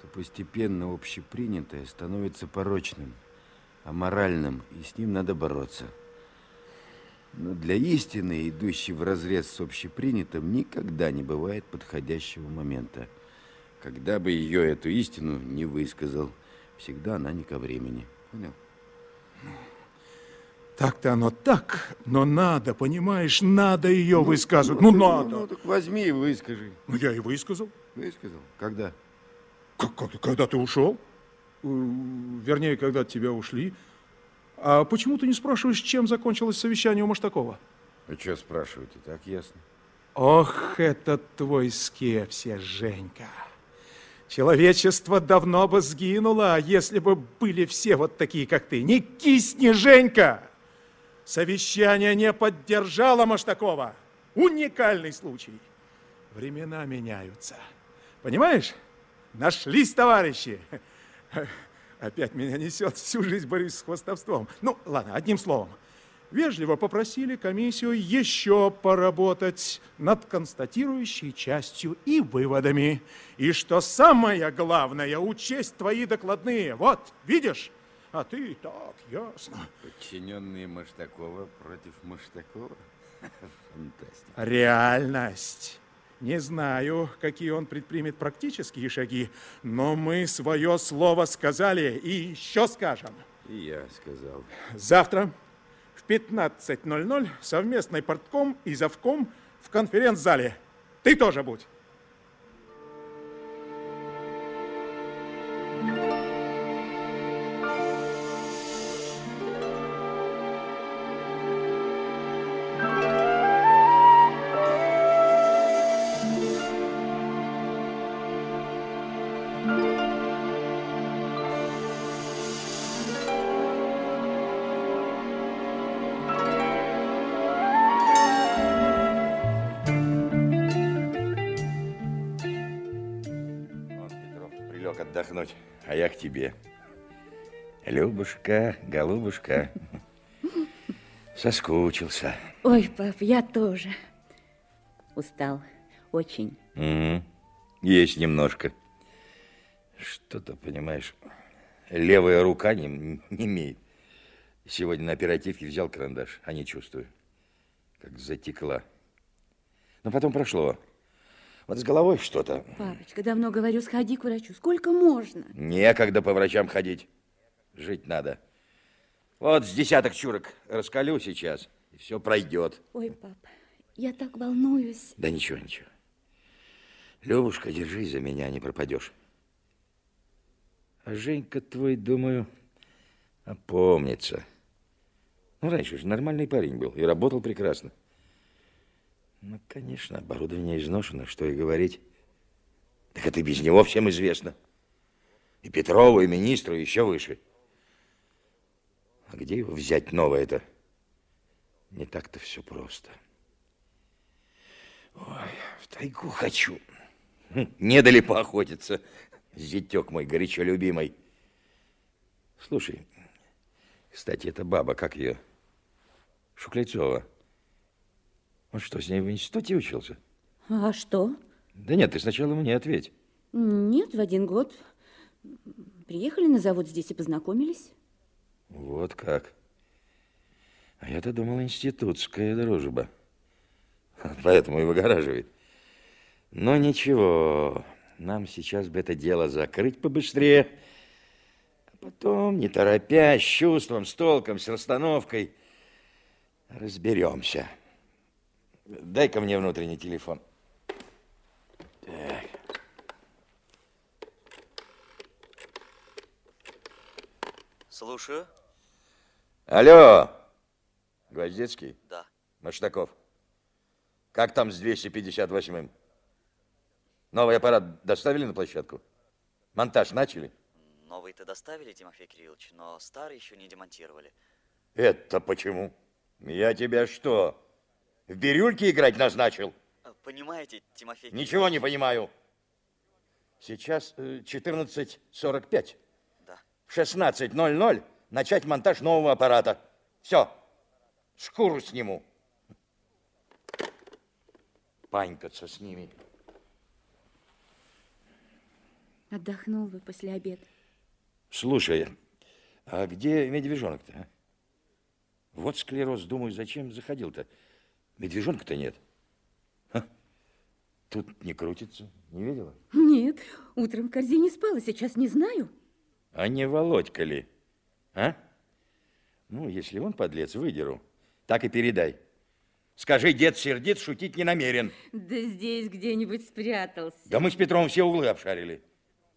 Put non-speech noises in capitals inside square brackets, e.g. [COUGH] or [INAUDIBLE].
что постепенно общепринятое становится порочным, аморальным, и с ним надо бороться. Но для истины, идущей вразрез с общепринятым, никогда не бывает подходящего момента. Когда бы ее эту истину не высказал, всегда она не ко времени. Понял? Так-то оно так, но надо, понимаешь, надо ее высказывать. Ну, Ну, надо. ну, так возьми и выскажи. Ну, я и высказал. Высказал? Когда? Как- когда ты ушел? Вернее, когда от тебя ушли. А почему ты не спрашиваешь, чем закончилось совещание у Маштакова? А что спрашивать, и так ясно. Ох, этот твой скепсис, Женька. Человечество давно бы сгинуло, если бы были все вот такие, как ты. Не кисни, Женька! Совещание не поддержало Маштакова. Уникальный случай. Времена меняются. Понимаешь? Нашлись товарищи. [LAUGHS] Опять меня несет, всю жизнь борюсь с хвостовством. Ну, ладно, одним словом. Вежливо попросили комиссию еще поработать над констатирующей частью и выводами. И что самое главное, учесть твои докладные. Вот, видишь? А ты так, ясно. Подчиненные Маштакова против Маштакова? [LAUGHS] Фантастика. Реальность. Не знаю, какие он предпримет практические шаги, но мы свое слово сказали и еще скажем. Я сказал. Завтра в 15.00 совместный портком и завком в конференц-зале. Ты тоже будь. Прилег отдохнуть, а я к тебе. Любушка, голубушка, соскучился. Ой, пап, я тоже. Устал. Очень. Мгм. Есть немножко. Что-то, понимаешь, левая рука не, не имеет. Сегодня на оперативке взял карандаш, а не чувствую. Как затекла. Но потом прошло. Вот с головой что-то. Папочка, давно говорю, сходи к врачу. Сколько можно? Некогда по врачам ходить. Жить надо. Вот с десяток чурок раскалю сейчас, и все пройдет. Ой, пап, я так волнуюсь. Да ничего, ничего. Левушка, держись за меня, не пропадешь. А Женька твой, думаю, опомнится. Ну, раньше же нормальный парень был и работал прекрасно. Ну, конечно, оборудование изношено, что и говорить. Так это без него всем известно. И Петрову, и министру, и еще выше. А где его взять новое-то? Не так-то все просто. Ой, в тайгу хочу. Хм, Не дали поохотиться. Зятек мой горячо любимый. Слушай, кстати, эта баба, как ее? Шуклецова. Он что, с ней в институте учился? А что? Да нет, ты сначала мне ответь. Нет, в один год. Приехали на завод здесь и познакомились. Вот как. А я-то думал, институтская дружба. [LAUGHS] Поэтому и выгораживает. Но ничего, нам сейчас бы это дело закрыть побыстрее. А потом, не торопясь, с чувством, с толком, с расстановкой, разберемся. Дай-ка мне внутренний телефон. Так. Слушаю. Алло, Гвоздецкий? Да. Маштаков. Как там с 258-м? Новый аппарат доставили на площадку? Монтаж начали? Новый-то доставили, Тимофей Кириллович, но старый еще не демонтировали. Это почему? Я тебя что, в бирюльке играть назначил? А, Понимаете, Тимофей Ничего не понимаю. Сейчас э, 14.45. Да. В 16.00 начать монтаж нового аппарата. Все. Шкуру сниму. Панькаться с ними. Отдохнул бы после обеда. Слушай, а где медвежонок-то, а? Вот склероз, думаю, зачем заходил-то? Медвежонка-то нет. Ха? Тут не крутится, не видела? Нет, утром в корзине спал, а сейчас не знаю. А не Володька ли? А? Ну, если он подлец, выдеру. Так и передай. Скажи, дед сердит, шутить не намерен. Да здесь где-нибудь спрятался. Да мы с Петром все углы обшарили.